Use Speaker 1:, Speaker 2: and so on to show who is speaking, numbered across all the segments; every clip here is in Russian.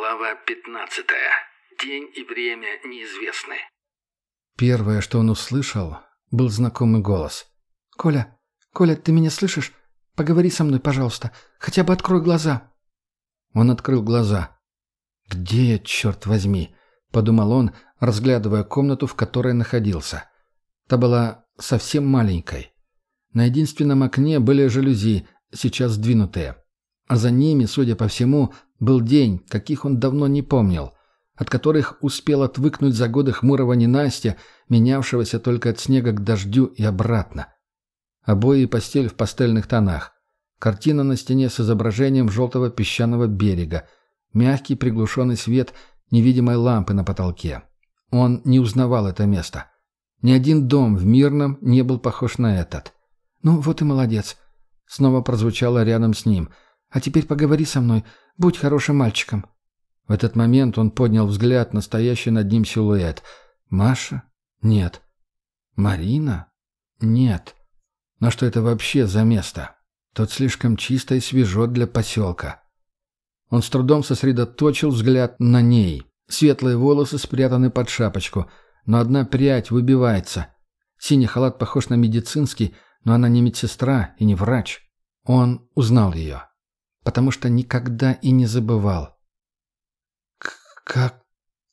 Speaker 1: Глава 15. День и время неизвестны.
Speaker 2: Первое, что он услышал, был знакомый голос.
Speaker 3: «Коля, Коля, ты меня слышишь? Поговори со мной, пожалуйста. Хотя бы открой глаза».
Speaker 2: Он открыл глаза. «Где я, черт возьми?» — подумал он, разглядывая комнату, в которой находился. Та была совсем маленькой. На единственном окне были жалюзи, сейчас сдвинутые. А за ними, судя по всему, был день, каких он давно не помнил, от которых успел отвыкнуть за годы хмурого ненастья, менявшегося только от снега к дождю и обратно. Обои и постель в пастельных тонах. Картина на стене с изображением желтого песчаного берега. Мягкий приглушенный свет невидимой лампы на потолке. Он не узнавал это место. Ни один дом в Мирном не был похож на этот.
Speaker 3: «Ну, вот и молодец», — снова прозвучало рядом с ним. «А теперь поговори со мной. Будь хорошим мальчиком».
Speaker 2: В этот момент он поднял взгляд на стоящий над ним силуэт. «Маша? Нет. Марина? Нет. Но что это вообще за место? Тут слишком чисто и свежо для поселка». Он с трудом сосредоточил взгляд на ней. Светлые волосы спрятаны под шапочку, но одна прядь выбивается. Синий халат похож на медицинский, но она не медсестра и не врач. Он узнал ее, потому что никогда и не забывал. «Как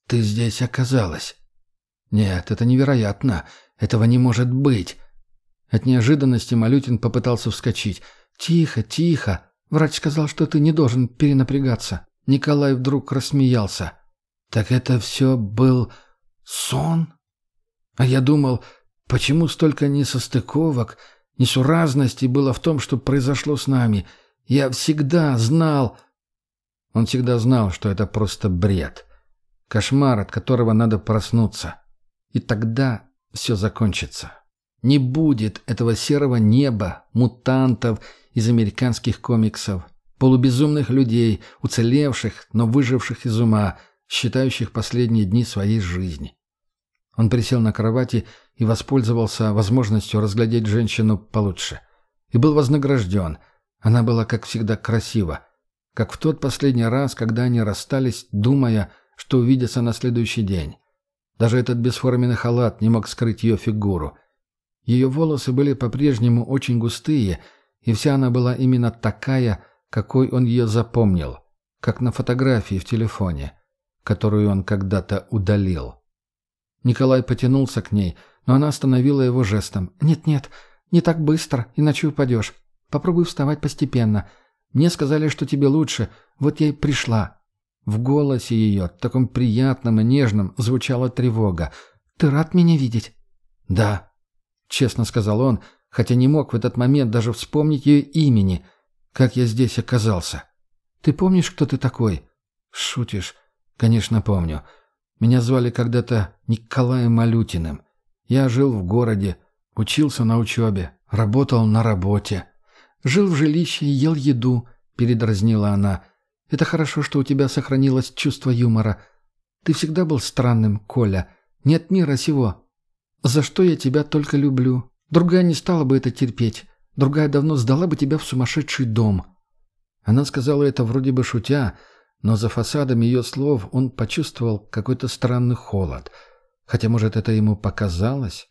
Speaker 2: ты здесь оказалась?» «Нет, это невероятно. Этого не может быть». От неожиданности Малютин попытался вскочить.
Speaker 3: «Тихо, тихо. Врач сказал, что ты не должен перенапрягаться». Николай вдруг рассмеялся.
Speaker 2: «Так это все был сон?» А я думал, почему столько несостыковок, несуразностей было в том, что произошло с нами. Я всегда знал... Он всегда знал, что это просто бред. Кошмар, от которого надо проснуться. И тогда все закончится. Не будет этого серого неба, мутантов из американских комиксов, полубезумных людей, уцелевших, но выживших из ума, считающих последние дни своей жизни. Он присел на кровати и воспользовался возможностью разглядеть женщину получше. И был вознагражден. Она была, как всегда, красива. Как в тот последний раз, когда они расстались, думая, что увидятся на следующий день. Даже этот бесформенный халат не мог скрыть ее фигуру. Ее волосы были по-прежнему очень густые, и вся она была именно такая, какой он ее запомнил, как на фотографии в телефоне, которую он когда-то удалил. Николай потянулся к ней, но она остановила его жестом.
Speaker 3: «Нет-нет, не так быстро, иначе упадешь. Попробуй вставать постепенно. Мне сказали, что тебе лучше, вот я и пришла».
Speaker 2: В голосе ее, таком приятном и нежном, звучала тревога.
Speaker 3: «Ты рад меня видеть?»
Speaker 2: «Да», — честно сказал он, хотя не мог в этот момент даже вспомнить ее имени. «Как я здесь оказался?»
Speaker 3: «Ты помнишь, кто ты такой?»
Speaker 2: «Шутишь?» «Конечно, помню. Меня звали когда-то Николаем Малютиным. Я жил в городе, учился на учебе, работал на работе.
Speaker 3: Жил в жилище и ел еду, передразнила она. Это хорошо, что у тебя сохранилось чувство юмора. Ты всегда был странным, Коля. Нет мира сего. За что я тебя только люблю. Другая не стала бы это терпеть. Другая давно сдала бы тебя в сумасшедший дом.
Speaker 2: Она сказала это вроде бы шутя, но за фасадом ее слов он почувствовал какой-то странный холод. Хотя, может, это ему показалось?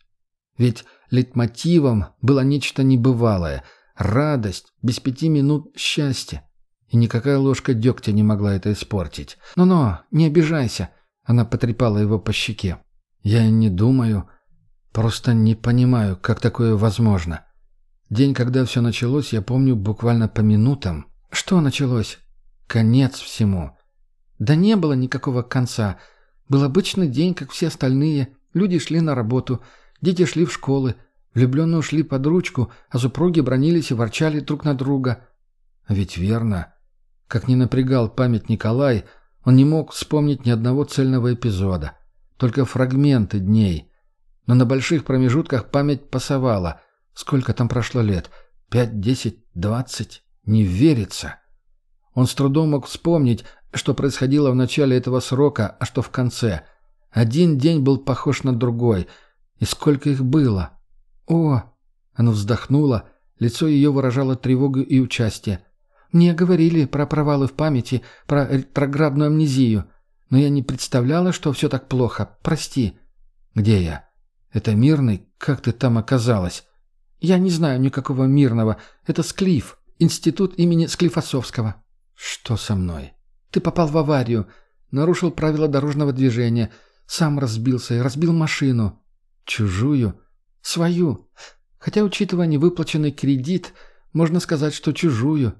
Speaker 2: Ведь лейтмотивом было нечто небывалое — радость, без пяти минут счастья. И никакая ложка дегтя не могла это испортить.
Speaker 3: «Ну-ну, не обижайся», — она потрепала его по щеке.
Speaker 2: «Я не думаю, просто не понимаю, как такое возможно. День, когда все началось, я помню буквально по минутам».
Speaker 3: «Что началось?»
Speaker 2: Конец всему.
Speaker 3: Да не было никакого конца. Был обычный день, как все остальные. Люди шли на работу, дети шли в школы, влюбленные ушли под ручку, а супруги бронились и ворчали друг на друга.
Speaker 2: А ведь верно. Как ни напрягал память Николай, он не мог вспомнить ни одного цельного эпизода. Только фрагменты дней. Но на больших промежутках память пасовала. Сколько там прошло лет? Пять, десять, двадцать? Не верится. Он с трудом мог вспомнить, что происходило в начале этого срока, а что в конце. Один день был похож на другой. И сколько их было?
Speaker 3: «О!» Она вздохнула. Лицо ее выражало тревогу и участие. Мне говорили про провалы в памяти, про ретроградную амнезию. Но я не представляла, что все так плохо. Прости».
Speaker 2: «Где я? Это Мирный? Как ты там оказалась?»
Speaker 3: «Я не знаю никакого Мирного. Это Склиф. Институт имени Склифосовского».
Speaker 2: «Что со мной?»
Speaker 3: «Ты попал в аварию. Нарушил правила дорожного движения. Сам разбился и разбил машину».
Speaker 2: «Чужую?»
Speaker 3: «Свою. Хотя, учитывая невыплаченный кредит, можно сказать, что чужую.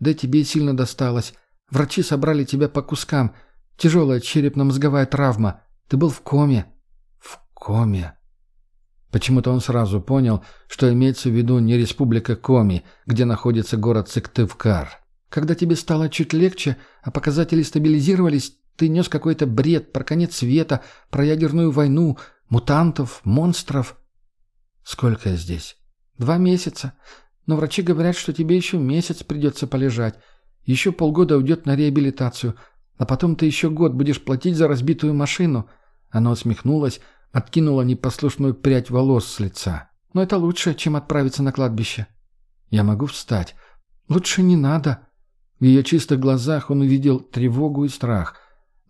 Speaker 3: Да тебе сильно досталось. Врачи собрали тебя по кускам. Тяжелая черепно-мозговая травма. Ты был в коме».
Speaker 2: «В коме?» Почему-то он сразу понял, что имеется в виду не республика Коми, где находится город Сыктывкар.
Speaker 3: «Когда тебе стало чуть легче, а показатели стабилизировались, ты нес какой-то бред про конец света, про ядерную войну, мутантов, монстров».
Speaker 2: «Сколько я здесь?»
Speaker 3: «Два месяца. Но врачи говорят, что тебе еще месяц придется полежать. Еще полгода уйдет на реабилитацию. А потом ты еще год будешь платить за разбитую машину». Она усмехнулась, откинула непослушную прядь волос с лица. «Но это лучше, чем отправиться на кладбище».
Speaker 2: «Я могу встать?»
Speaker 3: «Лучше не надо».
Speaker 2: В ее чистых глазах он увидел тревогу и страх,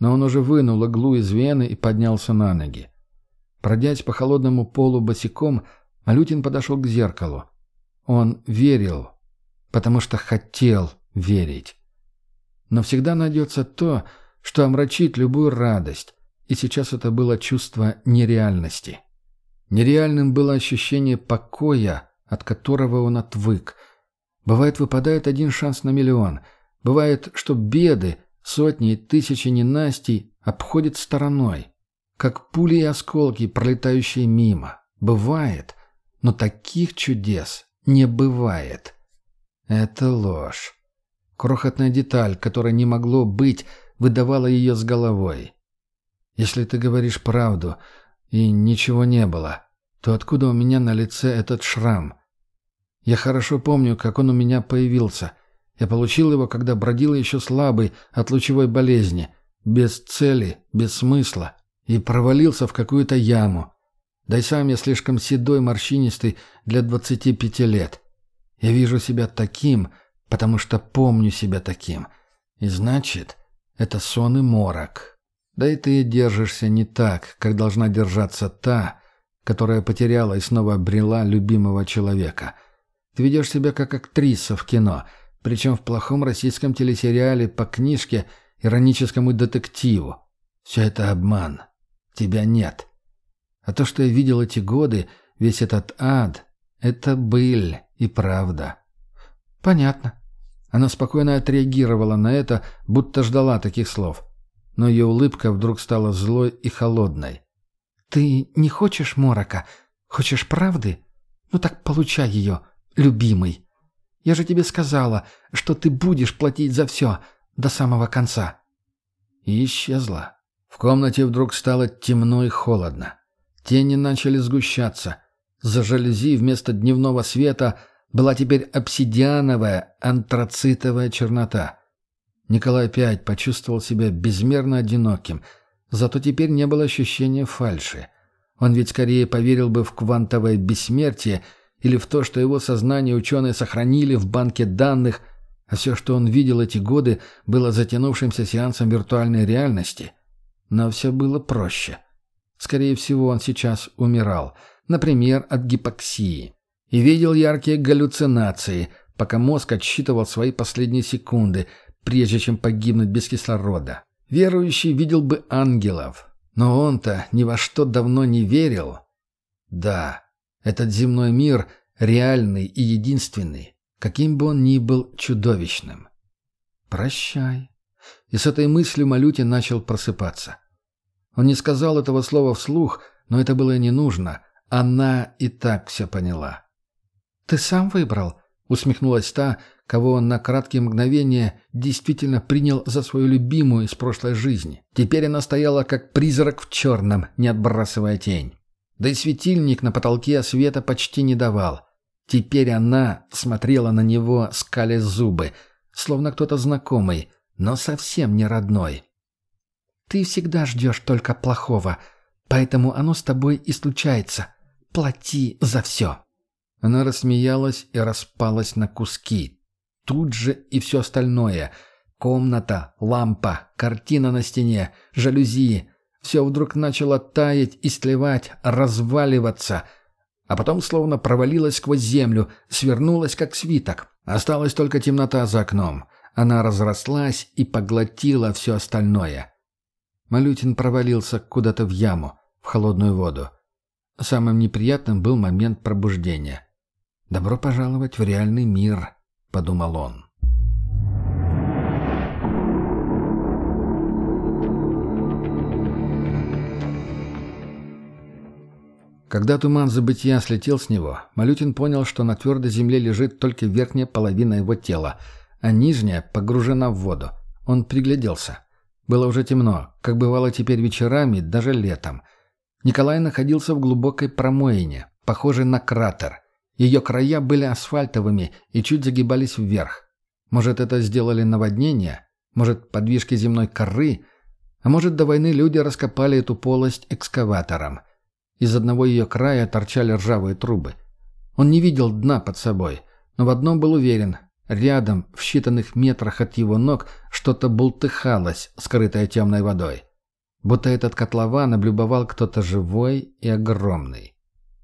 Speaker 2: но он уже вынул иглу из вены и поднялся на ноги. Пройдясь по холодному полу босиком, Малютин подошел к зеркалу. Он верил, потому что хотел верить. Но всегда найдется то, что омрачит любую радость, и сейчас это было чувство нереальности. Нереальным было ощущение покоя, от которого он отвык. Бывает, выпадает один шанс на миллион. Бывает, что беды, сотни и тысячи ненастий обходят стороной, как пули и осколки, пролетающие мимо. Бывает, но таких чудес не бывает. Это ложь. Крохотная деталь, которой не могло быть, выдавала ее с головой. Если ты говоришь правду, и ничего не было, то откуда у меня на лице этот шрам? Я хорошо помню, как он у меня появился. Я получил его, когда бродил еще слабый от лучевой болезни, без цели, без смысла, и провалился в какую-то яму. Да и сам я слишком седой, морщинистый для 25 лет. Я вижу себя таким, потому что помню себя таким. И значит, это сон и морок. Да и ты держишься не так, как должна держаться та, которая потеряла и снова обрела любимого человека. Ты ведешь себя как актриса в кино, причем в плохом российском телесериале по книжке ироническому детективу. Все это обман. Тебя нет. А то, что я видел эти годы, весь этот ад, это быль и правда.
Speaker 3: Понятно.
Speaker 2: Она спокойно отреагировала на это, будто ждала таких слов. Но ее улыбка вдруг стала злой и холодной.
Speaker 3: «Ты не хочешь морока? Хочешь правды? Ну так получай ее, любимый. Я же тебе сказала, что ты будешь платить за все до самого конца».
Speaker 2: И исчезла. В комнате вдруг стало темно и холодно. Тени начали сгущаться. За жалюзи вместо дневного света была теперь обсидиановая, антрацитовая чернота. Николай опять почувствовал себя безмерно одиноким, зато теперь не было ощущения фальши. Он ведь скорее поверил бы в квантовое бессмертие или в то, что его сознание ученые сохранили в банке данных, а все, что он видел эти годы, было затянувшимся сеансом виртуальной реальности. Но все было проще. Скорее всего, он сейчас умирал, например, от гипоксии. И видел яркие галлюцинации, пока мозг отсчитывал свои последние секунды, прежде чем погибнуть без кислорода. Верующий видел бы ангелов, но он-то ни во что давно не верил. Да, этот земной мир реальный и единственный, каким бы он ни был чудовищным. «Прощай». И с этой мыслью Малютин начал просыпаться. Он не сказал этого слова вслух, но это было не нужно. Она и так все поняла.
Speaker 3: «Ты сам выбрал?» — усмехнулась та, кого он на краткие мгновения действительно принял за свою любимую из прошлой жизни. Теперь она стояла как призрак в черном, не отбрасывая тень. Да и светильник на потолке света почти не давал. Теперь она смотрела на него, скаля зубы, словно кто-то знакомый, но совсем не родной. Ты всегда ждешь только плохого, поэтому оно с тобой и случается. Плати за все».
Speaker 2: Она рассмеялась и распалась на куски. тут же и все остальное. Комната, лампа, картина на стене, жалюзи. Все вдруг начало таять, истлевать, разваливаться. А потом словно провалилось сквозь землю, свернулось как свиток. Осталась только темнота за окном. Она разрослась и поглотила все остальное. Малютин провалился куда-то в яму, в холодную воду. Самым неприятным был момент пробуждения. «Добро пожаловать в реальный мир», — подумал он. Когда туман забытия слетел с него, Малютин понял, что на твердой земле лежит только верхняя половина его тела, а нижняя погружена в воду. Он пригляделся. Было уже темно, как бывало теперь вечерами, даже летом. Николай находился в глубокой промоине, похожей на кратер. Ее края были асфальтовыми и чуть загибались вверх. Может, это сделали наводнение? Может, подвижки земной коры? А может, до войны люди раскопали эту полость экскаватором. Из одного ее края торчали ржавые трубы. Он не видел дна под собой, но в одном был уверен. Рядом, в считанных метрах от его ног, что-то бултыхалось, скрытое темной водой. Будто этот котлован облюбовал кто-то живой и огромный.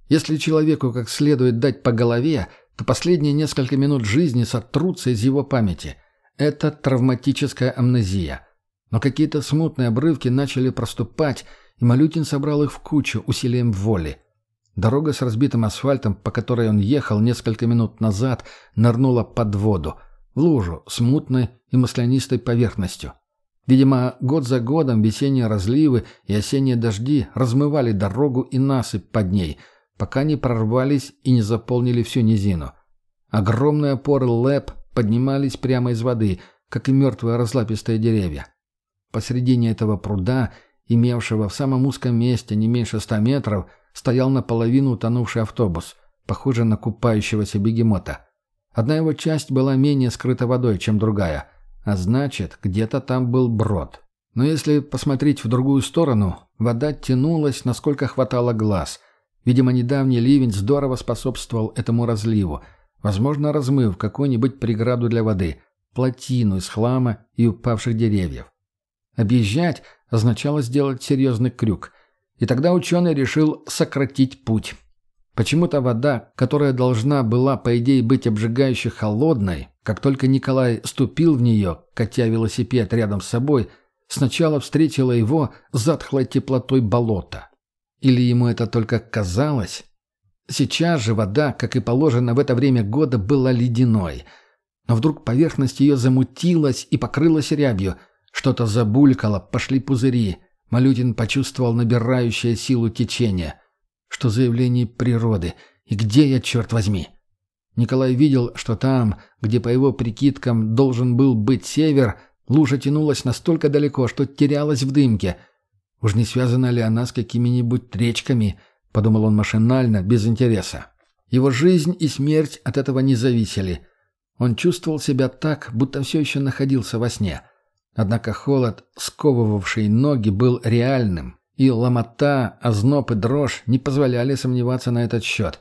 Speaker 2: Если человеку как следует дать по голове, то последние несколько минут жизни сотрутся из его памяти. Это травматическая амнезия. Но какие-то смутные обрывки начали проступать, и Малютин собрал их в кучу усилием воли. Дорога с разбитым асфальтом, по которой он ехал несколько минут назад, нырнула под воду, в лужу с мутной и маслянистой поверхностью. Видимо, год за годом весенние разливы и осенние дожди размывали дорогу и насыпь под ней, пока не прорвались и не заполнили всю низину. Огромные опоры лэп поднимались прямо из воды, как и мертвые разлапистые деревья. Посредине этого пруда, имевшего в самом узком месте не меньше ста метров, стоял наполовину утонувший автобус, похожий на купающегося бегемота. Одна его часть была менее скрыта водой, чем другая, а значит, где-то там был брод. Но если посмотреть в другую сторону, вода тянулась, насколько хватало глаз. Видимо, недавний ливень здорово способствовал этому разливу, возможно, размыв какую-нибудь преграду для воды, плотину из хлама и упавших деревьев. Объезжать означало сделать серьезный крюк – и тогда ученый решил сократить путь. Почему-то вода, которая должна была, по идее, быть обжигающе холодной, как только Николай ступил в нее, катя велосипед рядом с собой, сначала встретила его затхлой теплотой болота. Или ему это только казалось? Сейчас же вода, как и положено в это время года, была ледяной. Но вдруг поверхность ее замутилась и покрылась рябью. Что-то забулькало, пошли пузыри – Малютин почувствовал набирающее силу течение. Что за явление природы? И где я, черт возьми? Николай видел, что там, где по его прикидкам должен был быть север, лужа тянулась настолько далеко, что терялась в дымке. Уж не связана ли она с какими-нибудь речками, подумал он машинально, без интереса. Его жизнь и смерть от этого не зависели. Он чувствовал себя так, будто все еще находился во сне. Однако холод, сковывавший ноги, был реальным, и ломота, озноб и дрожь не позволяли сомневаться на этот счет.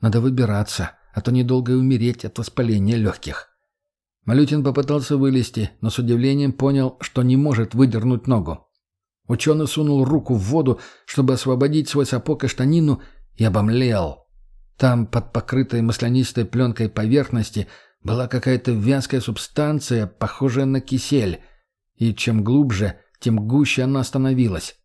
Speaker 2: Надо выбираться, а то недолго и умереть от воспаления легких. Малютин попытался вылезти, но с удивлением понял, что не может выдернуть ногу. Ученый сунул руку в воду, чтобы освободить свой сапог и штанину, и обомлел. Там, под покрытой маслянистой пленкой поверхности, была какая-то вязкая субстанция, похожая на кисель и чем глубже, тем гуще она становилась.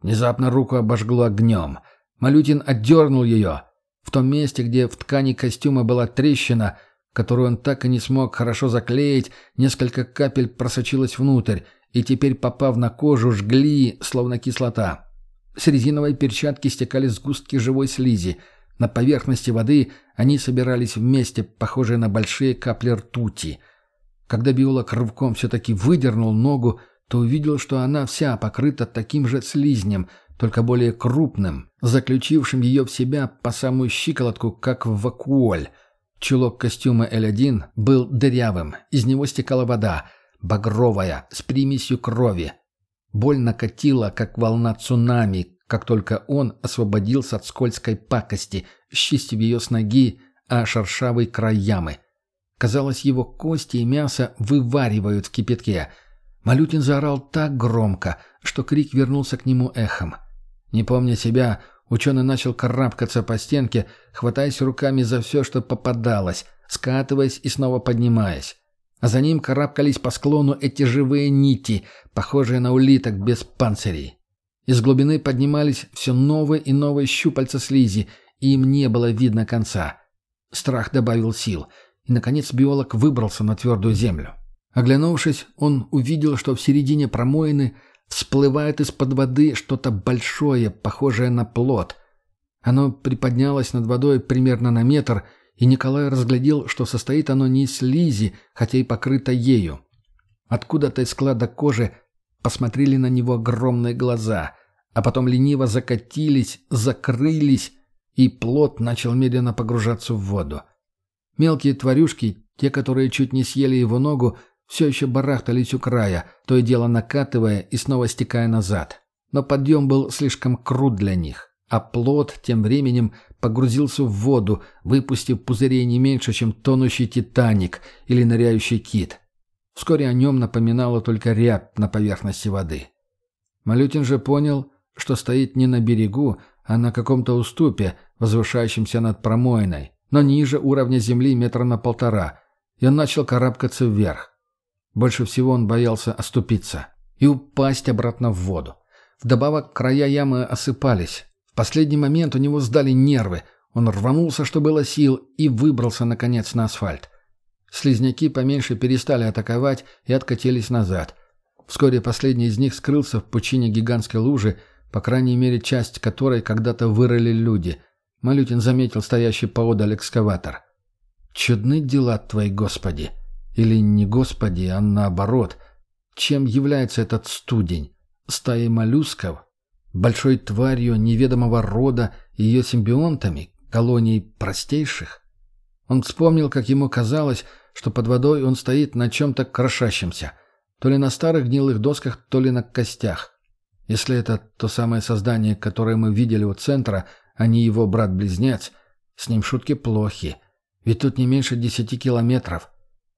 Speaker 2: Внезапно руку обожгло огнем. Малютин отдернул ее. В том месте, где в ткани костюма была трещина, которую он так и не смог хорошо заклеить, несколько капель просочилось внутрь, и теперь, попав на кожу, жгли, словно кислота. С резиновой перчатки стекали сгустки живой слизи. На поверхности воды они собирались вместе, похожие на большие капли ртути — когда биолог рывком все-таки выдернул ногу, то увидел, что она вся покрыта таким же слизнем, только более крупным, заключившим ее в себя по самую щиколотку, как в вакуоль. Чулок костюма L1 был дырявым, из него стекала вода, багровая, с примесью крови. Боль накатила, как волна цунами, как только он освободился от скользкой пакости, счистив ее с ноги, а шершавый край ямы. Казалось, его кости и мясо вываривают в кипятке. Малютин заорал так громко, что крик вернулся к нему эхом. Не помня себя, ученый начал карабкаться по стенке, хватаясь руками за все, что попадалось, скатываясь и снова поднимаясь. А за ним карабкались по склону эти живые нити, похожие на улиток без панцирей. Из глубины поднимались все новые и новые щупальца слизи, и им не было видно конца. Страх добавил сил, и, наконец, биолог выбрался на твердую землю. Оглянувшись, он увидел, что в середине промоины всплывает из-под воды что-то большое, похожее на плод. Оно приподнялось над водой примерно на метр, и Николай разглядел, что состоит оно не из слизи, хотя и покрыто ею. Откуда-то из склада кожи посмотрели на него огромные глаза, а потом лениво закатились, закрылись, и плод начал медленно погружаться в воду. Мелкие тварюшки, те, которые чуть не съели его ногу, все еще барахтались у края, то и дело накатывая и снова стекая назад. Но подъем был слишком крут для них, а плод тем временем погрузился в воду, выпустив пузырей не меньше, чем тонущий «Титаник» или ныряющий кит. Вскоре о нем напоминала только рябь на поверхности воды. Малютин же понял, что стоит не на берегу, а на каком-то уступе, возвышающемся над промоиной, но ниже уровня земли метра на полтора, и он начал карабкаться вверх. Больше всего он боялся оступиться и упасть обратно в воду. Вдобавок края ямы осыпались. В последний момент у него сдали нервы. Он рванулся, что было сил, и выбрался, наконец, на асфальт. Слизняки поменьше перестали атаковать и откатились назад. Вскоре последний из них скрылся в пучине гигантской лужи, по крайней мере, часть которой когда-то вырыли люди. Малютин заметил стоящий поодаль экскаватор. «Чудны дела твои, Господи!» Или не Господи, а наоборот. Чем является этот студень? Стаей моллюсков? Большой тварью неведомого рода и ее симбионтами? Колонией простейших? Он вспомнил, как ему казалось, что под водой он стоит на чем-то крошащемся. То ли на старых гнилых досках, то ли на костях. Если это то самое создание, которое мы видели у центра, не его брат-близнец, с ним шутки плохи. Ведь тут не меньше десяти километров.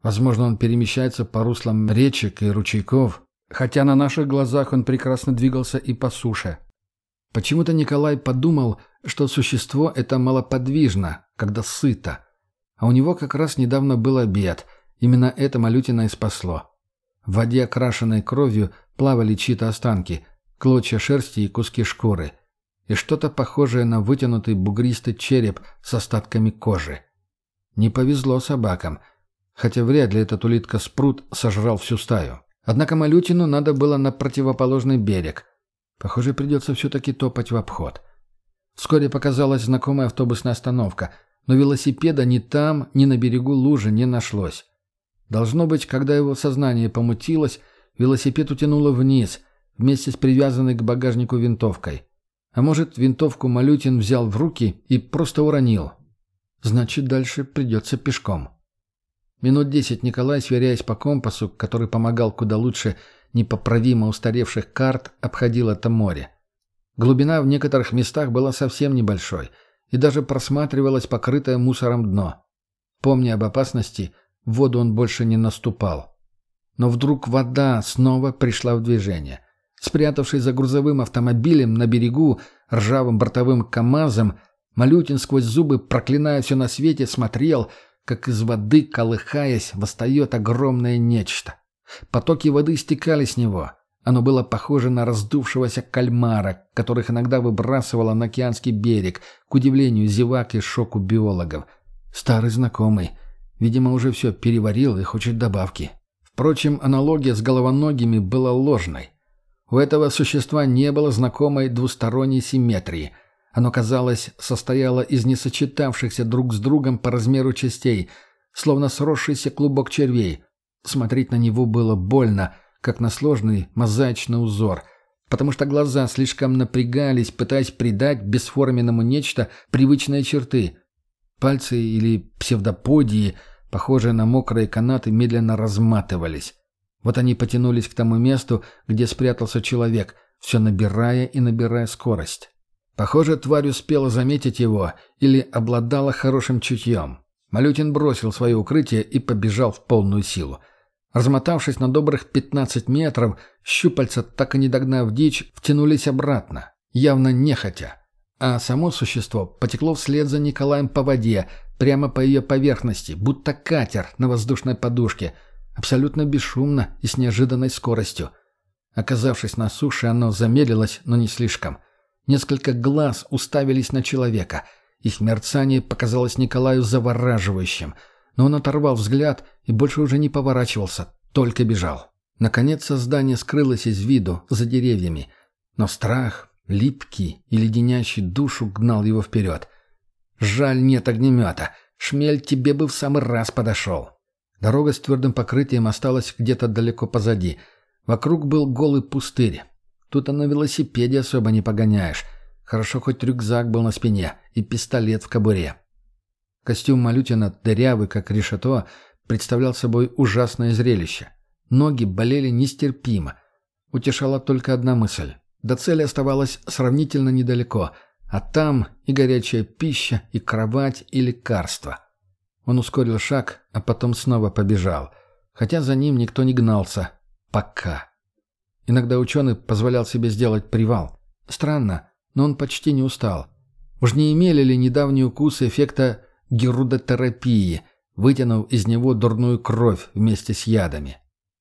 Speaker 2: Возможно, он перемещается по руслам речек и ручейков, хотя на наших глазах он прекрасно двигался и по суше. Почему-то Николай подумал, что существо это малоподвижно, когда сыто. А у него как раз недавно был обед. Именно это Малютина и спасло. В воде, окрашенной кровью, плавали чьи-то останки, клочья шерсти и куски шкуры. И что-то похожее на вытянутый бугристый череп с остатками кожи. Не повезло собакам – хотя вряд ли этот улитка-спрут сожрал всю стаю. Однако Малютину надо было на противоположный берег. Похоже, придется все-таки топать в обход. Вскоре показалась знакомая автобусная остановка, но велосипеда ни там, ни на берегу лужи не нашлось. Должно быть, когда его сознание помутилось, велосипед утянуло вниз, вместе с привязанной к багажнику винтовкой. А может, винтовку Малютин взял в руки и просто уронил. Значит, дальше придется пешком. Минут десять Николай, сверяясь по компасу, который помогал куда лучше непоправимо устаревших карт, обходил это море. Глубина в некоторых местах была совсем небольшой, и даже просматривалось покрытое мусором дно. Помня об опасности, в воду он больше не наступал. Но вдруг вода снова пришла в движение. Спрятавшись за грузовым автомобилем на берегу, ржавым бортовым КАМАЗом, Малютин сквозь зубы, проклиная все на свете, смотрел — как из воды, колыхаясь, восстает огромное нечто. Потоки воды стекали с него. Оно было похоже на раздувшегося кальмара, которых иногда выбрасывало на океанский берег, к удивлению зевак и шоку биологов. Старый знакомый. Видимо, уже все переварил и хочет добавки. Впрочем, аналогия с головоногими была ложной. У этого существа не было знакомой двусторонней симметрии – оно, казалось, состояло из несочетавшихся друг с другом по размеру частей, словно сросшийся клубок червей. Смотреть на него было больно, как на сложный мозаичный узор, потому что глаза слишком напрягались, пытаясь придать бесформенному нечто привычные черты. Пальцы или псевдоподии, похожие на мокрые канаты, медленно разматывались. Вот они потянулись к тому месту, где спрятался человек, все набирая и набирая скорость. Похоже, тварь успела заметить его или обладала хорошим чутьем. Малютин бросил свое укрытие и побежал в полную силу. Размотавшись на добрых 15 метров, щупальца, так и не догнав дичь, втянулись обратно, явно нехотя. А само существо потекло вслед за Николаем по воде, прямо по ее поверхности, будто катер на воздушной подушке, абсолютно бесшумно и с неожиданной скоростью. Оказавшись на суше, оно замедлилось, но не слишком. Несколько глаз уставились на человека. Их мерцание показалось Николаю завораживающим — но он оторвал взгляд и больше уже не поворачивался, только бежал. Наконец создание скрылось из виду, за деревьями, но страх, липкий и леденящий душу, гнал его вперед. «Жаль, нет огнемета. Шмель тебе бы в самый раз подошел». Дорога с твердым покрытием осталась где-то далеко позади. Вокруг был голый пустырь. Тут на велосипеде особо не погоняешь. Хорошо, хоть рюкзак был на спине и пистолет в кобуре. Костюм Малютина, дырявый, как решето, представлял собой ужасное зрелище. Ноги болели нестерпимо. Утешала только одна мысль. До цели оставалось сравнительно недалеко, а там и горячая пища, и кровать, и лекарства. Он ускорил шаг, а потом снова побежал. Хотя за ним никто не гнался. Пока. Иногда ученый позволял себе сделать привал. Странно, но он почти не устал. Уж не имели ли недавние укусы эффекта герудотерапии, вытянув из него дурную кровь вместе с ядами.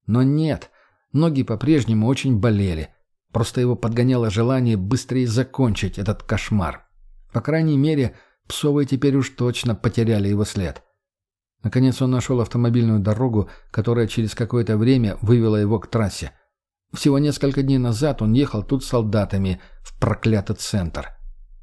Speaker 2: Но нет, ноги по-прежнему очень болели. Просто его подгоняло желание быстрее закончить этот кошмар. По крайней мере, псовые теперь уж точно потеряли его след. Наконец он нашел автомобильную дорогу, которая через какое-то время вывела его к трассе. Всего несколько дней назад он ехал тут с солдатами в проклятый центр.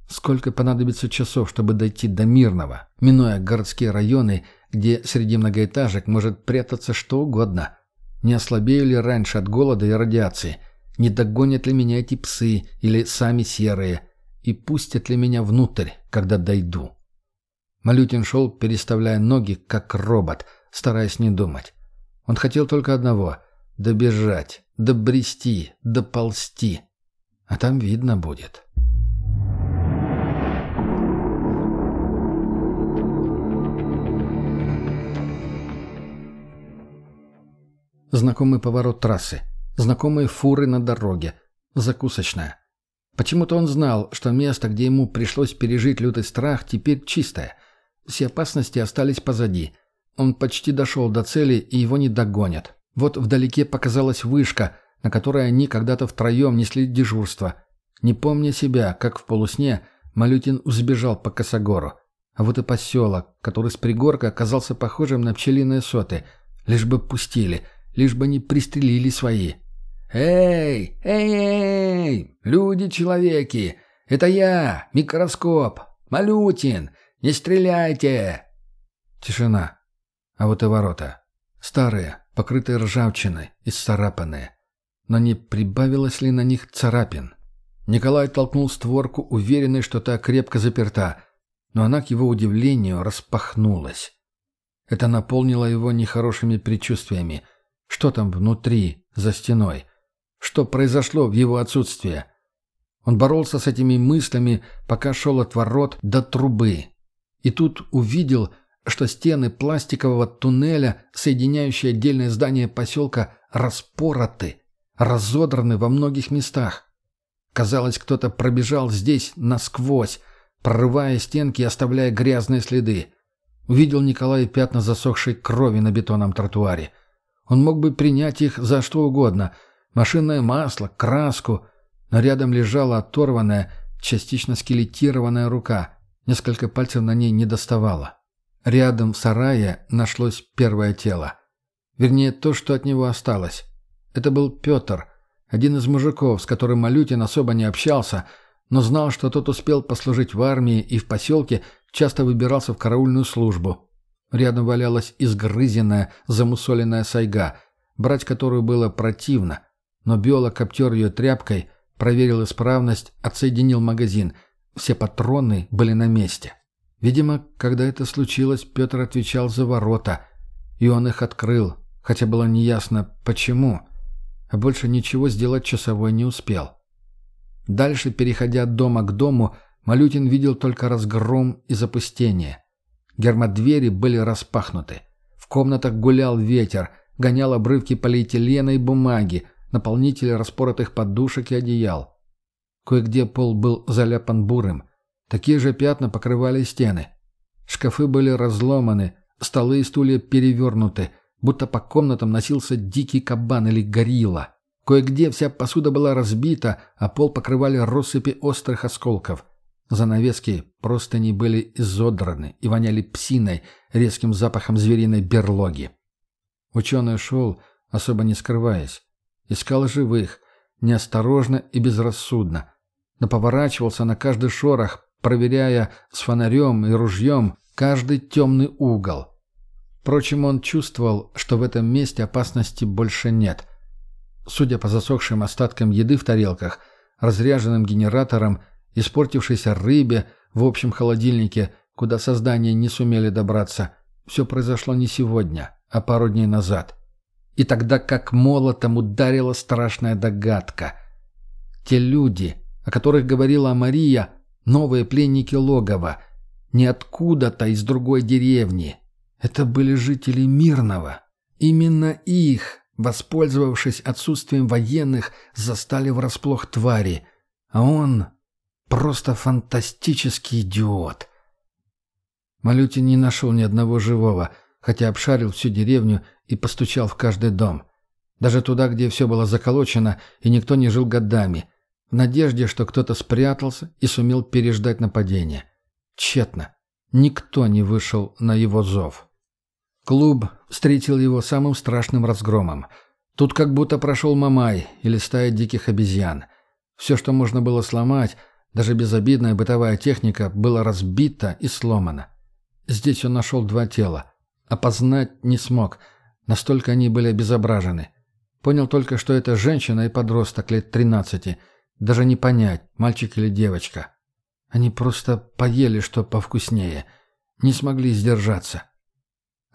Speaker 2: Сколько понадобится часов, чтобы дойти до Мирного, минуя городские районы, где среди многоэтажек может прятаться что угодно? Не ослабею ли раньше от голода и радиации? Не догонят ли меня эти псы или сами серые? И пустят ли меня внутрь, когда дойду? Малютин шел, переставляя ноги, как робот, стараясь не думать. Он хотел только одного — добежать, добрести, доползти. А там видно будет. Знакомый поворот трассы. Знакомые фуры на дороге. Закусочная. Почему-то он знал, что место, где ему пришлось пережить лютый страх, теперь чистое. Все опасности остались позади. Он почти дошел до цели, и его не догонят. Вот вдалеке показалась вышка, на которой они когда-то втроем несли дежурство. Не помня себя, как в полусне, Малютин взбежал по косогору. А вот и поселок, который с пригорка оказался похожим на пчелиные соты. Лишь бы пустили — лишь бы не пристрелили свои. «Эй! Эй! Эй! Люди-человеки! Это я, микроскоп! Малютин! Не стреляйте!» Тишина. А вот и ворота. Старые, покрытые ржавчиной, исцарапанные. Но не прибавилось ли на них царапин? Николай толкнул створку, уверенный, что та крепко заперта, но она, к его удивлению, распахнулась. Это наполнило его нехорошими предчувствиями — что там внутри, за стеной? Что произошло в его отсутствие? Он боролся с этими мыслями, пока шел от ворот до трубы. И тут увидел, что стены пластикового туннеля, соединяющие отдельные здания поселка, распороты, разодраны во многих местах. Казалось, кто-то пробежал здесь насквозь, прорывая стенки и оставляя грязные следы. Увидел Николай пятна засохшей крови на бетонном тротуаре. Он мог бы принять их за что угодно. Машинное масло, краску. Но рядом лежала оторванная, частично скелетированная рука. Несколько пальцев на ней не доставало. Рядом в сарае нашлось первое тело. Вернее, то, что от него осталось. Это был Петр, один из мужиков, с которым Малютин особо не общался, но знал, что тот успел послужить в армии и в поселке часто выбирался в караульную службу. Рядом валялась изгрызенная, замусоленная сайга, брать которую было противно. Но биолог обтер ее тряпкой, проверил исправность, отсоединил магазин. Все патроны были на месте. Видимо, когда это случилось, Петр отвечал за ворота, и он их открыл, хотя было неясно, почему. А больше ничего сделать часовой не успел. Дальше, переходя от дома к дому, Малютин видел только разгром и запустение. Гермодвери были распахнуты. В комнатах гулял ветер, гонял обрывки полиэтилена и бумаги, наполнители распоротых подушек и одеял. Кое-где пол был заляпан бурым. Такие же пятна покрывали стены. Шкафы были разломаны, столы и стулья перевернуты, будто по комнатам носился дикий кабан или горилла. Кое-где вся посуда была разбита, а пол покрывали россыпи острых осколков. Занавески просто не были изодраны и воняли псиной, резким запахом звериной берлоги. Ученый шел, особо не скрываясь. Искал живых, неосторожно и безрассудно. Но поворачивался на каждый шорох, проверяя с фонарем и ружьем каждый темный угол. Впрочем, он чувствовал, что в этом месте опасности больше нет. Судя по засохшим остаткам еды в тарелках, разряженным генераторам, испортившейся рыбе в общем холодильнике, куда создания не сумели добраться, все произошло не сегодня, а пару дней назад. И тогда как молотом ударила страшная догадка. Те люди, о которых говорила Мария, новые пленники логова, не откуда-то из другой деревни. Это были жители Мирного. Именно их Воспользовавшись отсутствием военных, застали врасплох твари. А он просто фантастический идиот. Малютин не нашел ни одного живого, хотя обшарил всю деревню и постучал в каждый дом. Даже туда, где все было заколочено и никто не жил годами, в надежде, что кто-то спрятался и сумел переждать нападение. Тщетно. Никто не вышел на его зов. Клуб встретил его самым страшным разгромом. Тут как будто прошел Мамай или стая диких обезьян. Все, что можно было сломать, даже безобидная бытовая техника, было разбито и сломано. Здесь он нашел два тела. Опознать не смог, настолько они были обезображены. Понял только, что это женщина и подросток лет 13, даже не понять, мальчик или девочка. Они просто поели что повкуснее, не смогли сдержаться.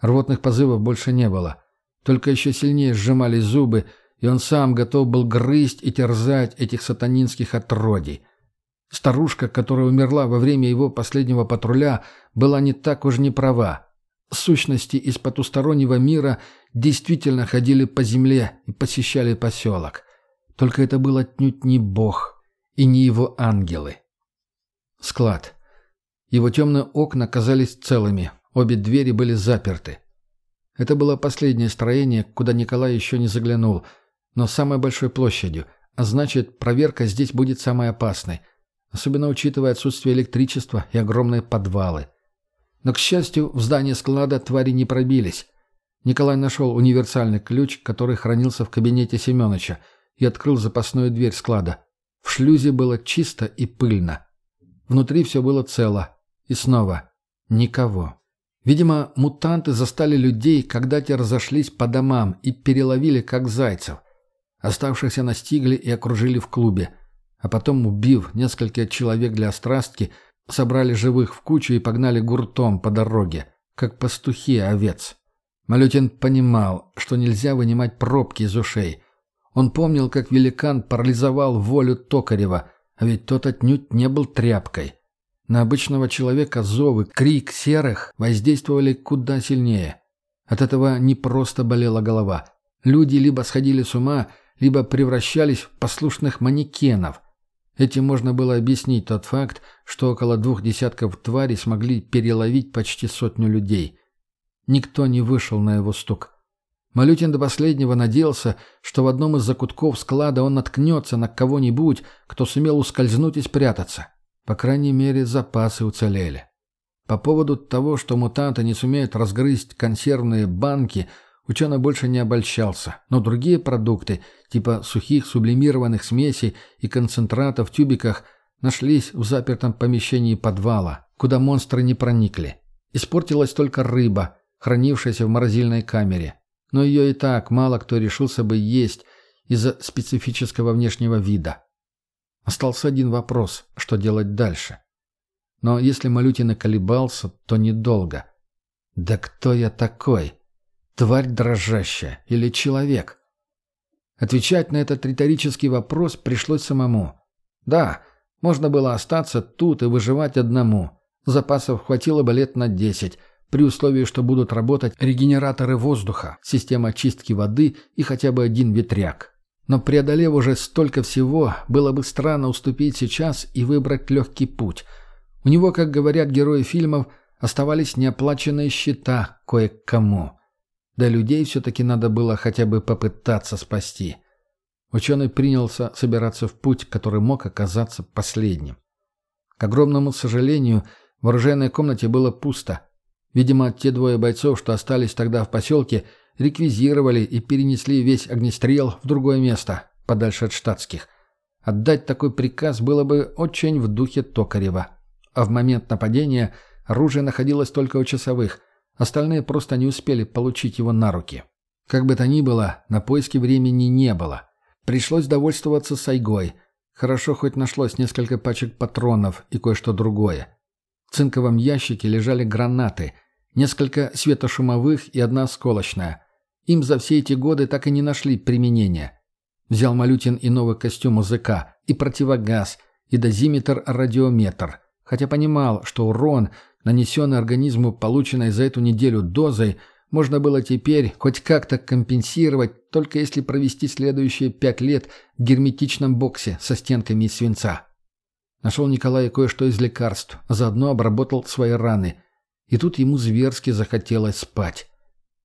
Speaker 2: Рвотных позывов больше не было. Только еще сильнее сжимались зубы, и он сам готов был грызть и терзать этих сатанинских отродий. Старушка, которая умерла во время его последнего патруля, была не так уж не права. Сущности из потустороннего мира действительно ходили по земле и посещали поселок. Только это был отнюдь не Бог и не его ангелы. Склад. Его темные окна казались целыми, Обе двери были заперты. Это было последнее строение, куда Николай еще не заглянул, но с самой большой площадью, а значит, проверка здесь будет самой опасной, особенно учитывая отсутствие электричества и огромные подвалы. Но, к счастью, в здание склада твари не пробились. Николай нашел универсальный ключ, который хранился в кабинете Семеновича, и открыл запасную дверь склада. В шлюзе было чисто и пыльно. Внутри все было цело. И снова никого. Видимо, мутанты застали людей, когда те разошлись по домам и переловили как зайцев. Оставшихся настигли и окружили в клубе. А потом, убив несколько человек для острастки, собрали живых в кучу и погнали гуртом по дороге, как пастухи овец. Малютин понимал, что нельзя вынимать пробки из ушей. Он помнил, как великан парализовал волю Токарева, а ведь тот отнюдь не был тряпкой. На обычного человека зовы, крик серых воздействовали куда сильнее. От этого не просто болела голова. Люди либо сходили с ума, либо превращались в послушных манекенов. Этим можно было объяснить тот факт, что около двух десятков тварей смогли переловить почти сотню людей. Никто не вышел на его стук. Малютин до последнего надеялся, что в одном из закутков склада он наткнется на кого-нибудь, кто сумел ускользнуть и спрятаться. По крайней мере, запасы уцелели. По поводу того, что мутанты не сумеют разгрызть консервные банки, ученый больше не обольщался, но другие продукты, типа сухих сублимированных смесей и концентратов в тюбиках, нашлись в запертом помещении подвала, куда монстры не проникли. Испортилась только рыба, хранившаяся в морозильной камере. Но ее и так мало кто решился бы есть из-за специфического внешнего вида. Остался один вопрос, что делать дальше. Но если Малютин колебался, то недолго. «Да кто я такой? Тварь дрожащая или человек?» Отвечать на этот риторический вопрос пришлось самому. Да, можно было остаться тут и выживать одному. Запасов хватило бы лет на десять, при условии, что будут работать регенераторы воздуха, система очистки воды и хотя бы один ветряк. Но преодолев уже столько всего, было бы странно уступить сейчас и выбрать легкий путь. У него, как говорят герои фильмов, оставались неоплаченные счета кое-кому. Да людей все-таки надо было хотя бы попытаться спасти. Ученый принялся собираться в путь, который мог оказаться последним. К огромному сожалению, в оружейной комнате было пусто. Видимо, те двое бойцов, что остались тогда в поселке, реквизировали и перенесли весь огнестрел в другое место, подальше от штатских. Отдать такой приказ было бы очень в духе Токарева. А в момент нападения оружие находилось только у часовых, остальные просто не успели получить его на руки. Как бы то ни было, на поиски времени не было. Пришлось довольствоваться сайгой. Хорошо хоть нашлось несколько пачек патронов и кое-что другое. В цинковом ящике лежали гранаты, несколько светошумовых и одна осколочная. Им за все эти годы так и не нашли применения. Взял Малютин и новый костюм УЗК, и противогаз, и дозиметр-радиометр. Хотя понимал, что урон, нанесенный организму полученной за эту неделю дозой, можно было теперь хоть как-то компенсировать, только если провести следующие пять лет в герметичном боксе со стенками из свинца. Нашел Николай кое-что из лекарств, заодно обработал свои раны. И тут ему зверски захотелось спать.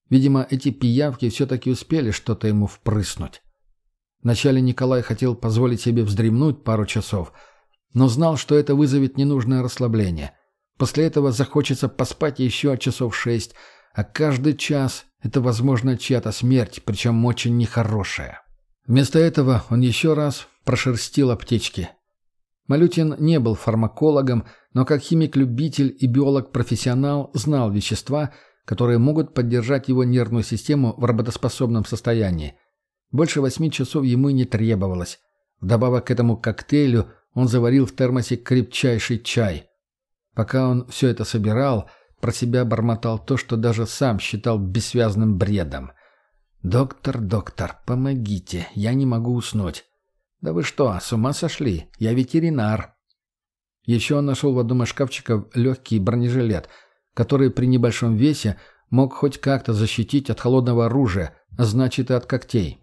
Speaker 2: Видимо, эти пиявки все-таки успели что-то ему впрыснуть. Вначале Николай хотел позволить себе вздремнуть пару часов, но знал, что это вызовет ненужное расслабление. После этого захочется поспать еще часов шесть, а каждый час — это, возможно, чья-то смерть, причем очень нехорошая. Вместо этого он еще раз прошерстил аптечки. Малютин не был фармакологом, но как химик-любитель и биолог-профессионал знал вещества — которые могут поддержать его нервную систему в работоспособном состоянии. Больше восьми часов ему не требовалось. Вдобавок к этому коктейлю он заварил в термосе крепчайший чай. Пока он все это собирал, про себя бормотал то, что даже сам считал бессвязным бредом. «Доктор, доктор, помогите, я не могу уснуть». «Да вы что, с ума сошли? Я ветеринар». Еще он нашел в одном из шкафчиков легкий бронежилет – который при небольшом весе мог хоть как-то защитить от холодного оружия, а значит и от когтей.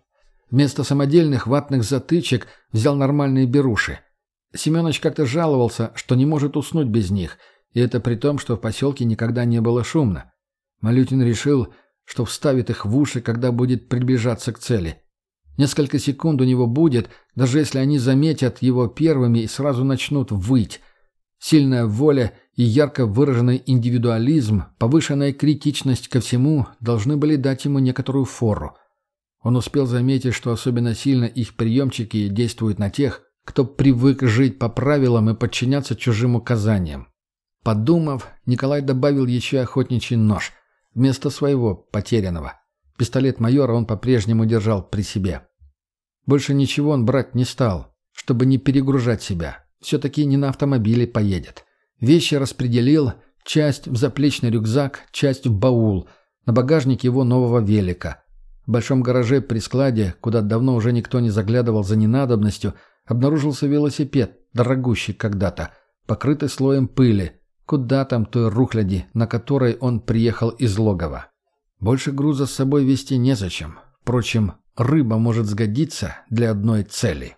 Speaker 2: Вместо самодельных ватных затычек взял нормальные беруши. Семенович как-то жаловался, что не может уснуть без них, и это при том, что в поселке никогда не было шумно. Малютин решил, что вставит их в уши, когда будет приближаться к цели. Несколько секунд у него будет, даже если они заметят его первыми и сразу начнут выть. Сильная воля и ярко выраженный индивидуализм, повышенная критичность ко всему должны были дать ему некоторую фору. Он успел заметить, что особенно сильно их приемчики действуют на тех, кто привык жить по правилам и подчиняться чужим указаниям. Подумав, Николай добавил еще охотничий нож, вместо своего, потерянного. Пистолет майора он по-прежнему держал при себе. Больше ничего он брать не стал, чтобы не перегружать себя. Все-таки не на автомобиле поедет. Вещи распределил, часть в заплечный рюкзак, часть в баул, на багажник его нового велика. В большом гараже при складе, куда давно уже никто не заглядывал за ненадобностью, обнаружился велосипед, дорогущий когда-то, покрытый слоем пыли. Куда там той рухляди, на которой он приехал из логова? Больше груза с собой вести незачем. Впрочем, рыба может сгодиться для одной цели.